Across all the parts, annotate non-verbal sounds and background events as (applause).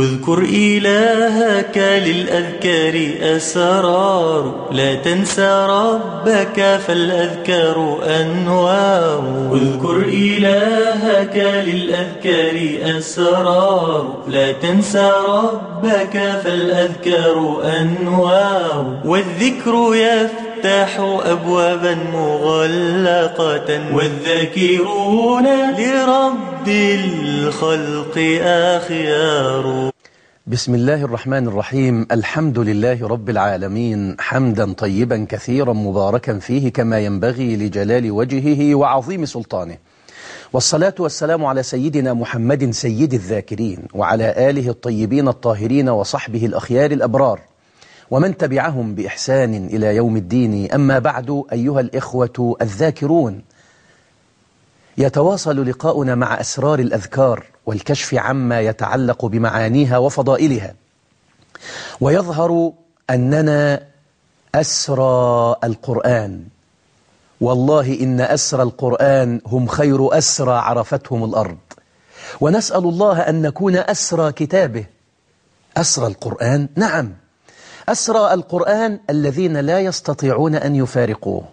اذكر إلهك للأذكار أسرار. لا تنسى ربك فالأذكار أنوار. اذكر إلهك للأذكار أسرار. لا تنسى ربك فالأذكار أنوار. والذكر يفتح أبوابا مغلقة والذاكرون لرب الخلق أخيار. بسم الله الرحمن الرحيم. الحمد لله رب العالمين. حمدا طيبا كثيرا مباركا فيه كما ينبغي لجلال وجهه وعظيم سلطانه. والصلاة والسلام على سيدنا محمد سيد الذاكرين وعلى آله الطيبين الطاهرين وصحبه الأخيار الأبرار. ومن تبعهم بإحسان إلى يوم الدين. أما بعد أيها الإخوة الذاكرون يتواصل لقاؤنا مع أسرار الأذكار والكشف عما يتعلق بمعانيها وفضائلها. ويظهر أننا أسرى القرآن. والله إن أسرى القرآن هم خير أسرى عرفتهم الأرض. ونسأل الله أن نكون أسرى كتابه. أسرى القرآن؟ نعم. أسرى القرآن الذين لا يستطيعون أن يفارقوه.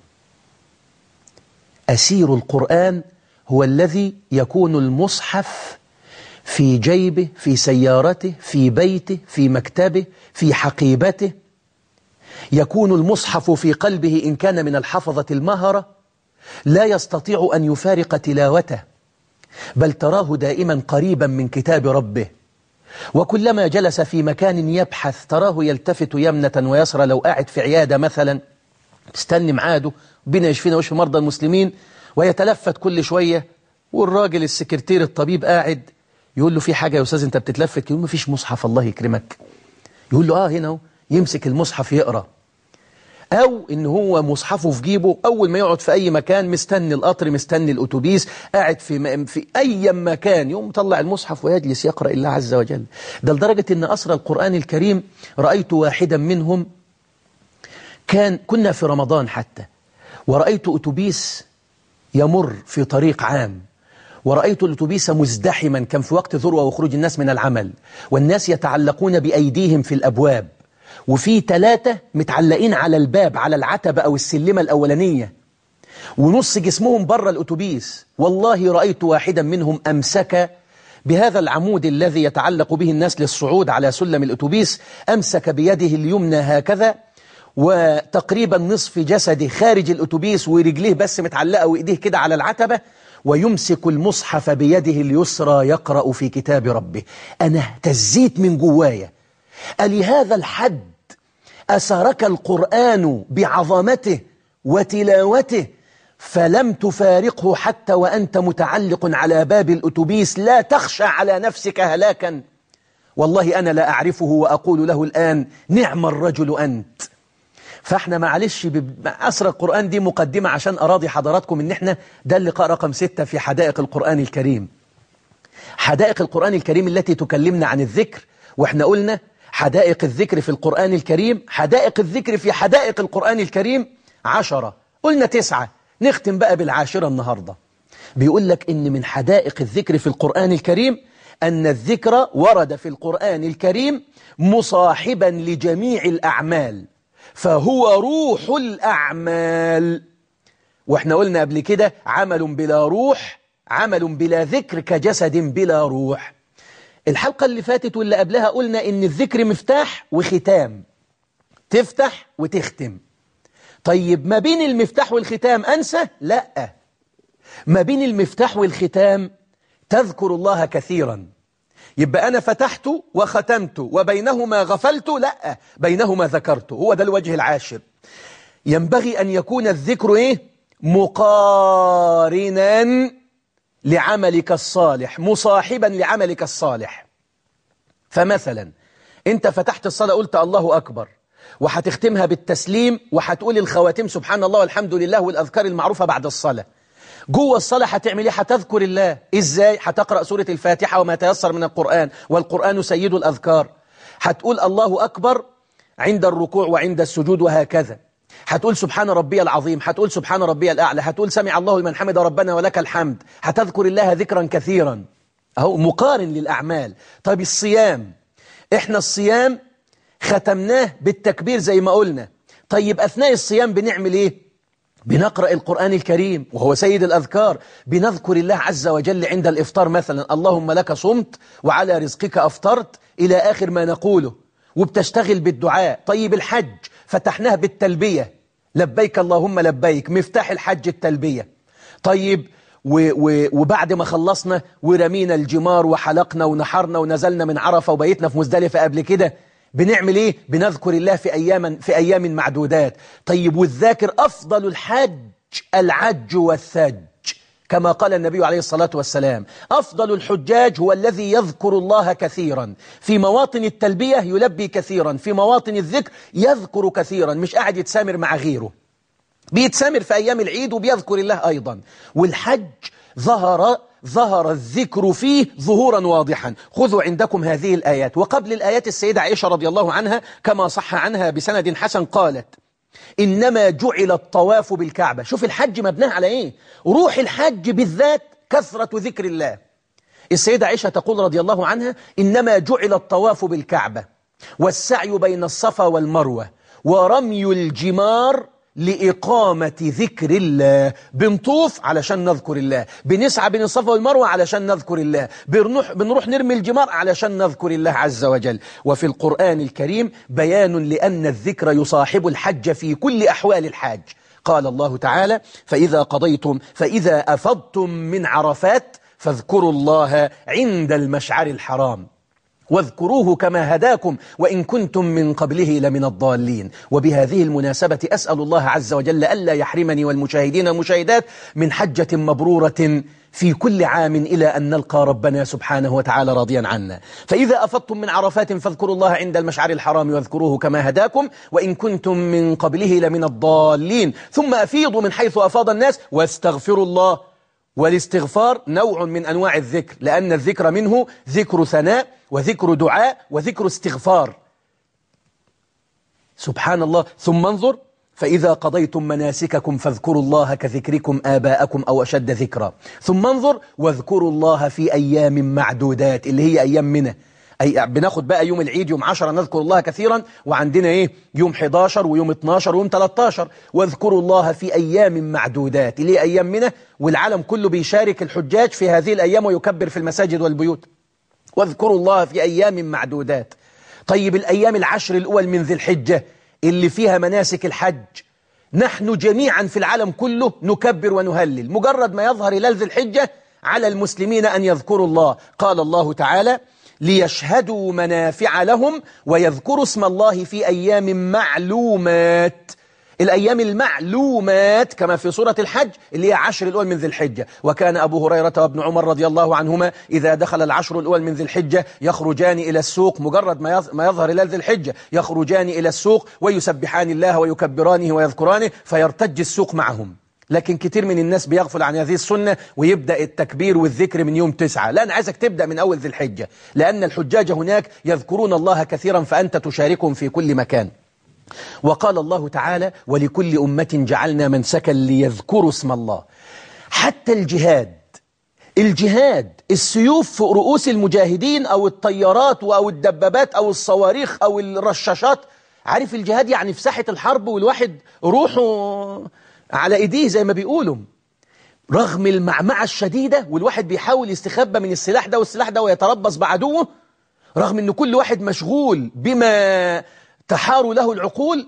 أسير القرآن هو الذي يكون المصحف في جيبه في سيارته في بيته في مكتبه في حقيبته. يكون المصحف في قلبه إن كان من الحفظة المهرة. لا يستطيع أن يفارق تلاوته بل تراه دائما قريبا من كتاب ربه. وكلما جلس في مكان يبحث تراه يلتفت يمنة ويسرى. لو قاعد في عيادة مثلا استني معاده بنا يشفينا ويشفي مرضى المسلمين ويتلفت كل شوية. والراجل السكرتير الطبيب قاعد يقول له في حاجة يا أستاذ أنت بتتلفت؟ يقول ما فيش مصحف الله يكرمك. يقول له آه هنا يمسك المصحف يقرأ. أو إن هو مصحفه في جيبه أول ما يقعد في أي مكان مستني القطر مستني الأتوبيس قاعد في, في أي مكان يوم طلع المصحف ويجلس يقرأ الله عز وجل. ده لدرجة إن أسرى القرآن الكريم رأيت واحدا منهم كان كنا في رمضان حتى ورأيت أتوبيس يمر في طريق عام ورأيت الأتوبيس مزدحما كان في وقت ذروة وخروج الناس من العمل والناس يتعلقون بأيديهم في الأبواب. وفي ثلاثة متعلقين على الباب على العتبة أو السلمة الأولانية. ونص جسمهم بره الأتوبيس. والله رأيت واحدا منهم أمسك بهذا العمود الذي يتعلق به الناس للصعود على سلم الأتوبيس أمسك بيده اليمنى هكذا وتقريبا نصف جسده خارج الأتوبيس ورجليه بس متعلقة وإيديه كده على العتبة ويمسك المصحف بيده اليسرى يقرأ في كتاب ربه. أنا اهتزيت من جوايا. ألهذا الحد أسرك القرآن بعظمته وتلاوته فلم تفارقه حتى وأنت متعلق على باب الأتوبيس لا تخشى على نفسك هلاكا. والله أنا لا أعرفه وأقول له الآن نعم الرجل أنت. فإحنا معلش أسر القرآن دي مقدمة عشان أراضي حضراتكم إن إحنا ده اللقاء رقم ستة في حدائق القرآن الكريم. حدائق القرآن الكريم التي تكلمنا عن الذكر وإحنا قلنا حدائق الذكر في القرآن الكريم حدائق الذكر في حدائق القرآن الكريم عشرة قلنا تسعة. نختم بقى بالعاشرة النهاردة. بيقول لك إن من حدائق الذكر في القرآن الكريم أن الذكر ورد في القرآن الكريم مصاحبا لجميع الأعمال فهو روح الأعمال. وإحنا قلنا قبل كده عمل بلا روح عمل بلا ذكر كجسد بلا روح. الحلقة اللي فاتت واللي قبلها قلنا إن الذكر مفتاح وختام. تفتح وتختم. طيب ما بين المفتاح والختام أنسى؟ لا. ما بين المفتاح والختام تذكر الله كثيرا. يبقى أنا فتحت وختمت وبينهما غفلت؟ لا. بينهما ذكرت. هو ده الوجه العاشر. ينبغي أن يكون الذكر إيه؟ مقارنا لعملك الصالح مصاحبا لعملك الصالح. فمثلا انت فتحت الصلاة قلت الله أكبر وهتختمها بالتسليم وهتقول الخواتيم سبحان الله والحمد لله والأذكار المعروفة بعد الصلاة. جوه الصلاة هتعمل إيه؟ هتذكر الله. إزاي؟ هتقرأ سورة الفاتحة وما تيسر من القرآن والقرآن سيد الأذكار. هتقول الله أكبر عند الركوع وعند السجود وهكذا. هتقول سبحان ربي العظيم هتقول سبحان ربي الأعلى هتقول سمع الله لمن حمد ربنا ولك الحمد هتذكر الله ذكرا كثيرا. أهو مقارن للأعمال. طيب الصيام إحنا الصيام ختمناه بالتكبير زي ما قلنا. طيب أثناء الصيام بنعمل إيه؟ بنقرأ القرآن الكريم وهو سيد الأذكار بنذكر الله عز وجل عند الإفطار مثلا اللهم لك صمت وعلى رزقك أفطرت إلى آخر ما نقوله. وبتشتغل بالدعاء. طيب الحج فتحناه بالتلبية. لبيك اللهم لبيك. مفتاح الحج التلبية. طيب و و وبعد ما خلصنا ورمينا الجمار وحلقنا ونحرنا ونزلنا من عرفة وبيتنا في مزدلفة قبل كده. بنعمل إيه؟ بنذكر الله في أيام في أيام معدودات. طيب والذاكر أفضل الحج العج والثج. كما قال النبي عليه الصلاة والسلام أفضل الحجاج هو الذي يذكر الله كثيرا. في مواطن التلبية يلبي كثيرا في مواطن الذكر يذكر كثيرا. مش قاعد يتسامر مع غيره. بيتسامر في أيام العيد وبيذكر الله أيضا. والحج ظهر ظهر الذكر فيه ظهورا واضحا. خذوا عندكم هذه الآيات. وقبل الآيات السيدة عائشة رضي الله عنها كما صح عنها بسند حسن قالت إنما جعل الطواف بالكعبة. شوف الحج مبناه على إيه؟ روح الحج بالذات كثرة ذكر الله. السيدة عائشة تقول رضي الله عنها إنما جعل الطواف بالكعبة والسعي بين الصفا والمروة ورمي الجمار لإقامة ذكر الله. بنطوف علشان نذكر الله. بنسعى بين الصفا والمروة علشان نذكر الله. بنروح, بنروح نرمي الجمار علشان نذكر الله عز وجل. وفي القرآن الكريم بيان لأن الذكر يصاحب الحج في كل أحوال الحاج. قال الله تعالى فإذا قضيتم فإذا أفضتم من عرفات فاذكروا الله عند المشعر الحرام. واذكروه كما هداكم وإن كنتم من قبله لمن الضالين. وبهذه المناسبة أسأل الله عز وجل ألا يحرمني والمشاهدين والمشاهدات من حجة مبرورة في كل عام إلى أن نلقى ربنا سبحانه وتعالى راضيا عنا. فإذا أفضتم من عرفات فاذكروا الله عند المشعر الحرام واذكروه كما هداكم وإن كنتم من قبله لمن الضالين. ثم أفيضوا من حيث أفاض الناس واستغفروا الله والاستغفار نوع من أنواع الذكر لأن الذكر منه ذكر ثناء وذكر دعاء وذكر استغفار. سبحان الله ثم انظر فإذا قضيتم مناسككم فاذكروا الله كذكركم آباءكم أو أشد ذكرا. ثم انظر واذكروا الله في أيام معدودات اللي هي أيام منه أي بناخد بقى يوم العيد يوم 10 نذكر الله كثيرا وعندنا إيه؟ يوم 11 ويوم 12 ويوم 13 واذكروا الله في أيام معدودات. اللي هي أيام منه؟ والعالم كله بيشارك الحجاج في هذه الأيام ويكبر في المساجد والبيوت. واذكروا الله في أيام معدودات. طيب الأيام العشر الأول من ذي الحجة اللي فيها مناسك الحج. نحن جميعا في العالم كله نكبر ونهلل. مجرد ما يظهر هلال ذي الحجة على المسلمين أن يذكروا الله. قال الله تعالى ليشهدوا منافع لهم ويذكروا اسم الله في أيام معلومات. الأيام المعلومات كما في سورة الحج اللي هي عشر الأول من ذي الحجة. وكان أبو هريرة وابن عمر رضي الله عنهما إذا دخل العشر الأول من ذي الحجة يخرجان إلى السوق مجرد ما يظهر إلى ذي الحجة يخرجان إلى السوق ويسبحان الله ويكبرانه ويذكرانه فيرتج السوق معهم. لكن كتير من الناس بيغفل عن هذه السنة ويبدأ التكبير والذكر من يوم تسعة. لا أنا عايزك تبدأ من أول ذي الحجة لأن الحجاج هناك يذكرون الله كثيرا فأنت تشاركهم في كل مكان. وقال الله تعالى ولكل أمة جعلنا منسكا ليذكروا اسم الله. حتى الجهاد الجهاد السيوف فوق رؤوس المجاهدين أو الطيارات أو الدبابات أو الصواريخ أو الرشاشات. عارف الجهاد يعني في ساحة الحرب والواحد روحه على إيديه زي ما بيقولوا. رغم المعمعة الشديدة والواحد بيحاول يستخبى من السلاح ده والسلاح ده ويتربص بعدوه رغم إن كل واحد مشغول بما تحار له العقول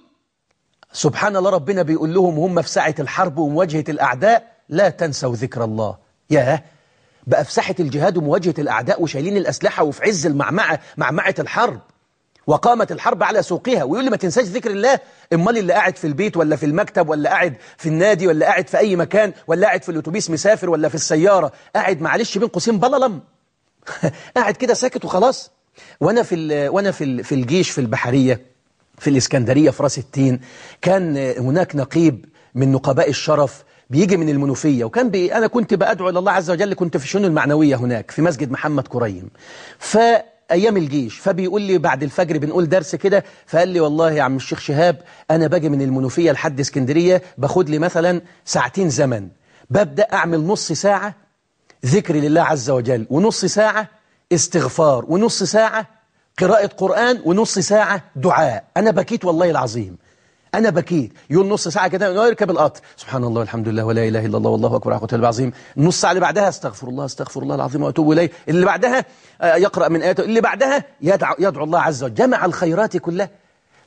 سبحان الله ربنا بيقول لهم هم في ساعة الحرب ومواجهة الأعداء لا تنسوا ذكر الله. ياه! بقى في ساحة الجهاد ومواجهة الأعداء وشايلين الأسلحة وفي عز المعمعة معمعة الحرب. وقامت الحرب على سوقها ويقول لي ما تنساش ذكر الله. امال اللي قاعد في البيت ولا في المكتب ولا قاعد في النادي ولا قاعد في أي مكان ولا قاعد في الأتوبيس مسافر ولا في السيارة قاعد معلش بين قوسين بللم (laughs) قاعد كده ساكت وخلاص. وأنا في وأنا في في الجيش في البحرية في الإسكندرية في راس التين كان هناك نقيب من نقباء الشرف بيجي من المنوفية وكان بي أنا كنت بأدعو إلى الله عز وجل كنت في الشؤون المعنوية هناك في مسجد محمد كريم. ف أيام الجيش فبيقول لي بعد الفجر بنقول درس كده فقال لي والله يا عم الشيخ شهاب أنا باجي من المنوفية لحد اسكندرية باخد لي مثلا ساعتين زمن ببدأ أعمل نص ساعة ذكر لله عز وجل ونص ساعة استغفار ونص ساعة قراءة قرآن ونص ساعة دعاء أنا بكيت والله العظيم. أنا بكيت. يقول نص ساعة كده يركب القطر سبحان الله والحمد لله ولا إله إلا الله والله أكبر. على العظيم. النص ساعة اللي بعدها استغفر الله استغفر الله العظيم وأتوب إليه. اللي بعدها يقرأ من آياته. اللي بعدها يدعو, يدعو الله عز وجل. جمع الخيرات كلها.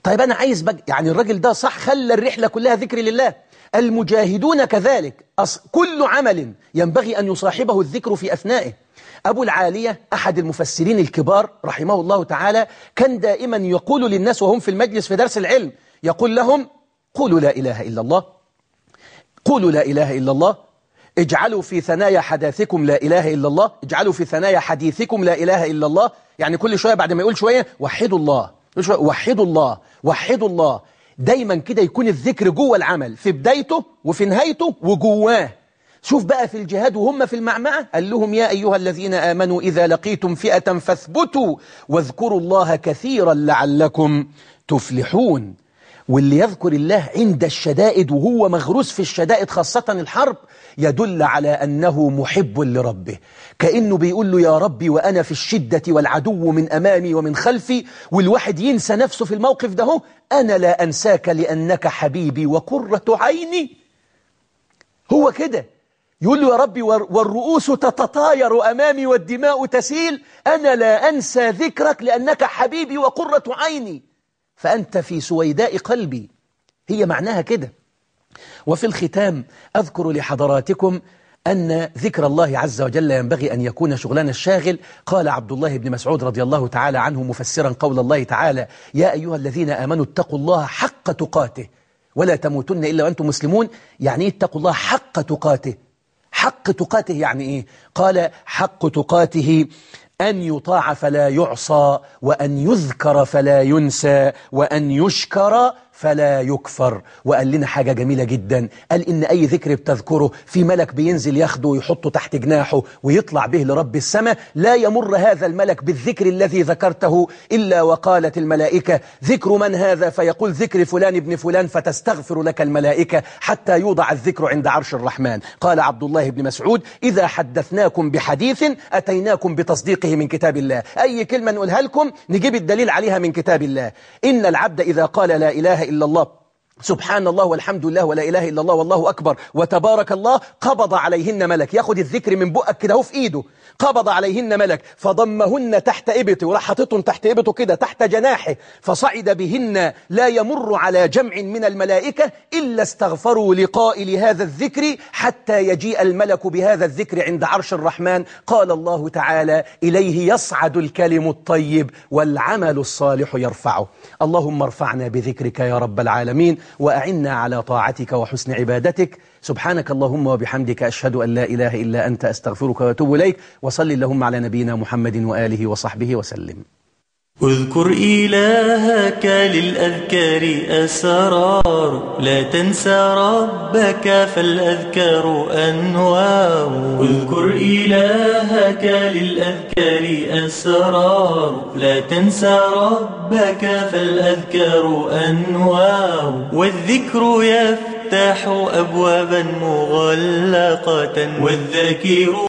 طيب أنا عايز بق... يعني الراجل ده صح خلى الرحلة كلها ذكر لله. المجاهدون كذلك. أص... كل عمل ينبغي أن يصاحبه الذكر في أثنائه. أبو العالية أحد المفسرين الكبار رحمه الله تعالى كان دائما يقول للناس وهم في المجلس في درس العلم يقول لهم قولوا لا إله إلا الله. قولوا لا إله إلا الله. اجعلوا في ثنايا حداثكم لا إله إلا الله. اجعلوا في ثنايا حديثكم لا إله إلا الله. يعني كل شوية بعد ما يقول شوية وحدوا الله. وحدوا الله. وحدوا الله. دايما كده يكون الذكر جوه العمل. في بدايته وفي نهايته وجواه. شوف بقى في الجهاد وهم في المعمعة. قال لهم يا أيها الذين آمنوا إذا لقيتم فئة فاثبتوا واذكروا الله كثيرا لعلكم تفلحون. واللي يذكر الله عند الشدائد وهو مغروس في الشدائد خاصة الحرب يدل على أنه محب لربه. كأنه بيقول له يا ربي وأنا في الشدة والعدو من أمامي ومن خلفي والواحد ينسى نفسه في الموقف ده أنا لا أنساك لأنك حبيبي وقرة عيني. هو كده. يقول له يا ربي والرؤوس تتطاير أمامي والدماء تسيل أنا لا أنسى ذكرك لأنك حبيبي وقرة عيني. فأنت في سويداء قلبي. هي معناها كده. وفي الختام أذكر لحضراتكم أن ذكر الله عز وجل ينبغي أن يكون شغلنا الشاغل. قال عبد الله بن مسعود رضي الله تعالى عنه مفسرا قول الله تعالى يا أيها الذين آمنوا اتقوا الله حق تقاته ولا تموتن إلا وأنتم مسلمون. يعني اتقوا الله حق تقاته؟ حق تقاته يعني إيه؟ قال حق تقاته أن يطاع فلا يعصى وأن يذكر فلا ينسى وأن يشكر فلا يكفر. وقال لنا حاجة جميلة جدا. قال إن أي ذكر بتذكره في ملك بينزل ياخده ويحطه تحت جناحه ويطلع به لرب السماء لا يمر هذا الملك بالذكر الذي ذكرته إلا وقالت الملائكة ذكر من هذا؟ فيقول ذكر فلان ابن فلان فتستغفر لك الملائكة حتى يوضع الذكر عند عرش الرحمن. قال عبد الله بن مسعود إذا حدثناكم بحديث أتيناكم بتصديقه من كتاب الله. أي كلمة نقولها لكم نجيب الدليل عليها من كتاب الله. إن العبد إذا قال لا إله إلا الله. سبحان الله والحمد لله ولا إله إلا الله والله أكبر. وتبارك الله قبض عليهن ملك. ياخد الذكر من بقك كده في إيده. قبض عليهن ملك فضمهن تحت إبته وراح حاططهم تحت إبته كده تحت جناحه فصعد بهن لا يمر على جمع من الملائكة إلا استغفروا لقائل هذا الذكر حتى يجيء الملك بهذا الذكر عند عرش الرحمن. قال الله تعالى إليه يصعد الكلم الطيب والعمل الصالح يرفعه. اللهم ارفعنا بذكرك يا رب العالمين وأعنا على طاعتك وحسن عبادتك. سبحانك اللهم وبحمدك أشهد أن لا إله إلا أنت أستغفرك وأتوب إليك وصل اللهم على نبينا محمد وآله وصحبه وسلم. اذكر إلهك للأذكار أسرار لا تنسى ربك فالأذكار أنوار. اذكر إلهك للأذكار أسرار لا تنسى ربك فالأذكار أنوار. والذكر يفتح أبوابا مغلقة. والذاكر